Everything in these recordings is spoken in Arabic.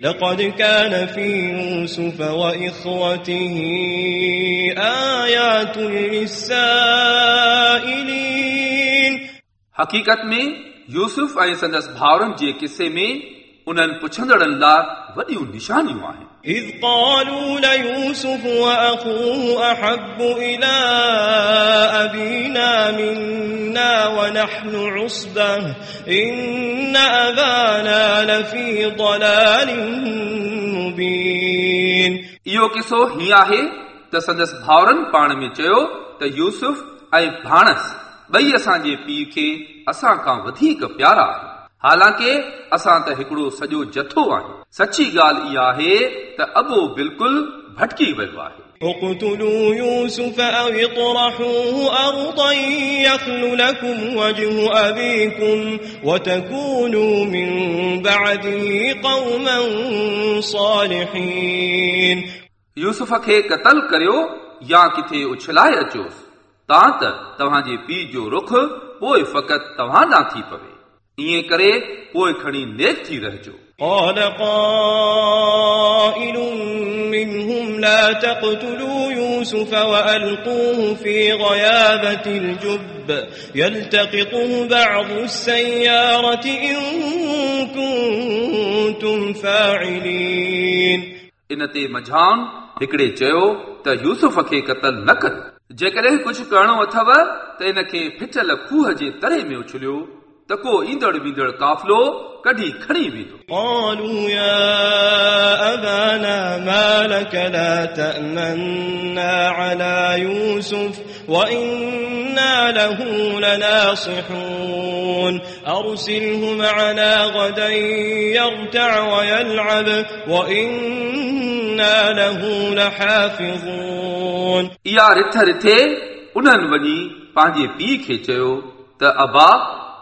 لقد كان في يوسف وإخوته آيات للسائلين हक़ीक़त में यूसुफ ऐं संदसि भाउरनि जे किसे में उन्हनि पुछंदड़नि लाइ वॾियूं निशानियूं आहिनि إذ قالوا ليوسف وأخوه أحب إلى أبينا منا ونحن عصبة إن أبانا لفي ضلال مبين इहो किसो हीअं आहे त संदसि भाउरनि पाण में चयो त यूसुफ ऐं भाणस ॿई असांजे पीउ खे असां खां वधीक प्यारा आहिनि हालांकि असां त हिकिड़ो सॼो जथो आहियूं सची ॻाल्हि इहा आहे त अबो बिल्कुलु भटकी वियो आहे اقتلوا يوسف أو اطرحوه أرضا يخل لكم وجه أبيكم وتكونوا من بعده قوما صالحين यूसुफ खे क़तल करियो या किथे उछलाए अचोसि तां त तव्हांजे पीउ जो रुख पोइ फ़क़ति तव्हां ॾांहुं थी पवे ईअं करे पोइ खणी नेक थी रहिजो قال قائل منهم لا تقتلوا يوسف وألقوه في غيابة الجب يلتقطه بعض السيارة إن كنتم فاعلين इन ते मझान हिकिड़े चयो त यूसुफ खे क़तल न कर जेकॾहिं कुझु करणो अथव त इन खे फिचल खूह जे तरे में उछलियो त को ईंदड़ वींदड़ काफ़िलो कढी खणी वेंदो قالوا يا أبانا ما لك لا تأمنا على يوسف وإنا له لناصحون أرسله معنا غدا يرتع ويلعب وإنا له لحافظون इहा रिथ रिथे उन्हनि वञी पंहिंजे पीउ खे चयो त अबा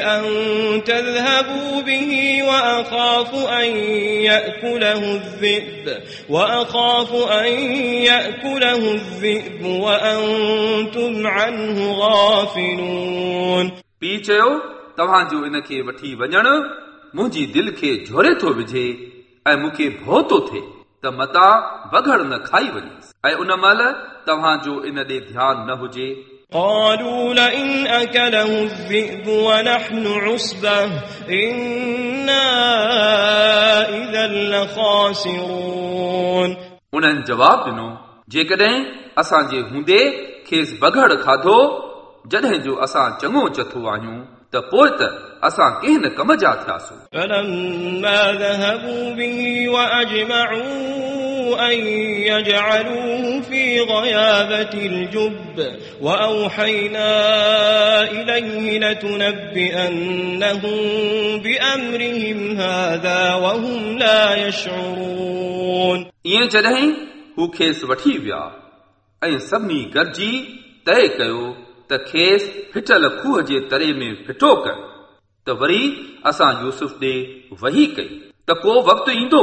أن تذهبوا به وأخاف أن يأكله الذئب وأخاف أن يأكله الذئب وأنتم عنه غافلون पीउ चयो तव्हांजो इन खे वठी वञण मुंहिंजी दिलि खे झोरे थो विझे ऐं मूंखे भउ थो थिए त मता बघड़ न खाई वञेसि ऐं उन महिल तव्हांजो इन ॾे ध्यानु न हुजे قالوا لئن أكله الذئب ونحن عصبة إنا إذا لخاسرون उन्हनि जवाबु ॾिनो जेकॾहिं असांजे हूंदे खेसि बघड़ खाधो जॾहिं जो असां चङो चथो आहियूं त पोइ त असां कंहिं न कम जा थियासीं فلما ذهبوا به وأجمعوا أن يجعلوه في غيابة الجب وأوحينا إليه لتنبئنهم بأمرهم هذا وهم لا يشعرون ईअं जॾहिं हू खेसि वठी विया ऐं सभिनी गॾिजी तइ कयो त खेसि फिटल खूह जे तरे में फिटो कर त वरी असां यूसुफ ॾे वही कई त को वक़्तु ईंदो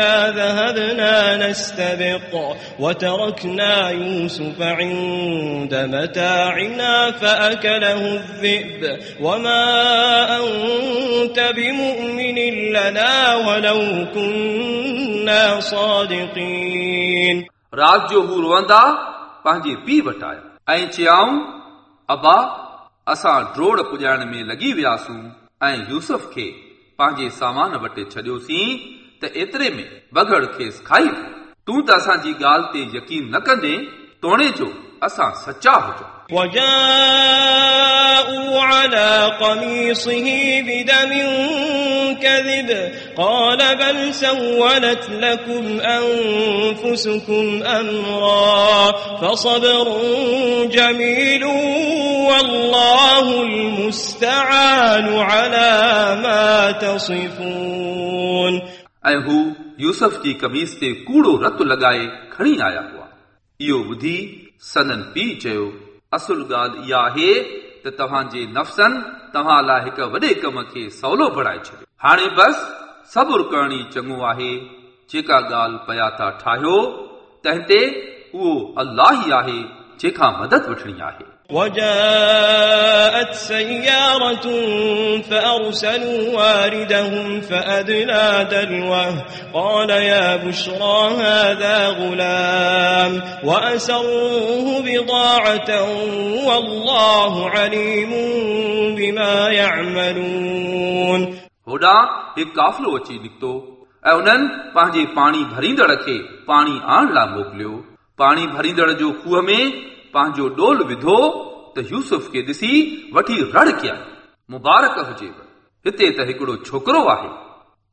إنا ذهبنا نستبق وتركنا يوسف عند متاعنا فأكله الذئب وما أنت بمؤمن لنا ولو كنا صادقين रात जो हू रोअंदा पंहिंजे पीउ वटि आया ऐं चयाऊं अबा असां ड्रोड़ पुॼाइण में लॻी वियासूं ऐं यूसुफ खे पंहिंजे सामान वटि छॾियोसीं त एतिरे में बघड़ खेसि खाई वियो। तूं त असांजी ॻाल्हि ते यकीन न कंदे तोणे जो असां सचा हुजो وجاءوا كذبوا على قميصه بدم كذب قال بل سولت لكم أنفسكم أمرا فصبر جميل والله المستعان على ما تصفون ऐं हू यूसुफ जी कमीज़ ते कूड़ो रत लॻाए खणी आया हुआ इहो ॿुधी सदन पीउ चयो असुल ॻाल्हि इहा आहे त तव्हांजे नफ़्सनि तव्हां लाइ हिक वॾे कम खे सवलो बणाए छॾियो हाणे बसि सबुर करणी चङो आहे जेका ॻाल्हि पया था ठाहियो तंहिं ते उहो अलाह ई आहे जंहिंखां मदद वठणी आहे وجاءت سيارة فأرسلوا واردهم فأدلى دلوه قال يا بشرى هذا غلام وأسروه بضاعة والله عليم بما يعملون होॾां हिकु काफ़िलो अची निकितो ऐं उन्हनि पंहिंजे पाणी भरींदड़ खे पाणी आणण लाइ मोकिलियो पाणी भरींदड़ जो खूह में पंहिंजो डोल विधो त यूसुफ खे ॾिसी वठी रड़ कया मुबारक हुजेव हिते त हिकिड़ो छोकिरो आहे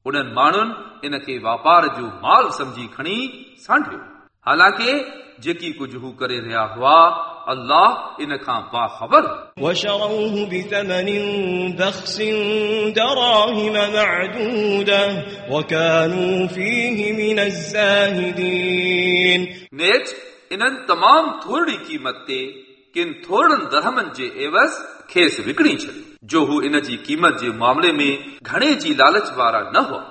उन्हनि माण्हुनि इन खे वापार जो माल सम्झी खणी सांढियो हालांकि जेकी कुझु हू करे रहिया हुआ अल्लाह इन खां बाख़बर وشروه بثمن بخس دراهم معدودة وكانوا فيه من الزاهدين नेठ इन्हनि तमामु थोरी क़ीमत ते किन थोरनि दरहमनि जे एवज़ खेसि विकिणी छॾियो जो हू इन जी क़ीमत जे मामले में घणे जी लालच वारा न हुआ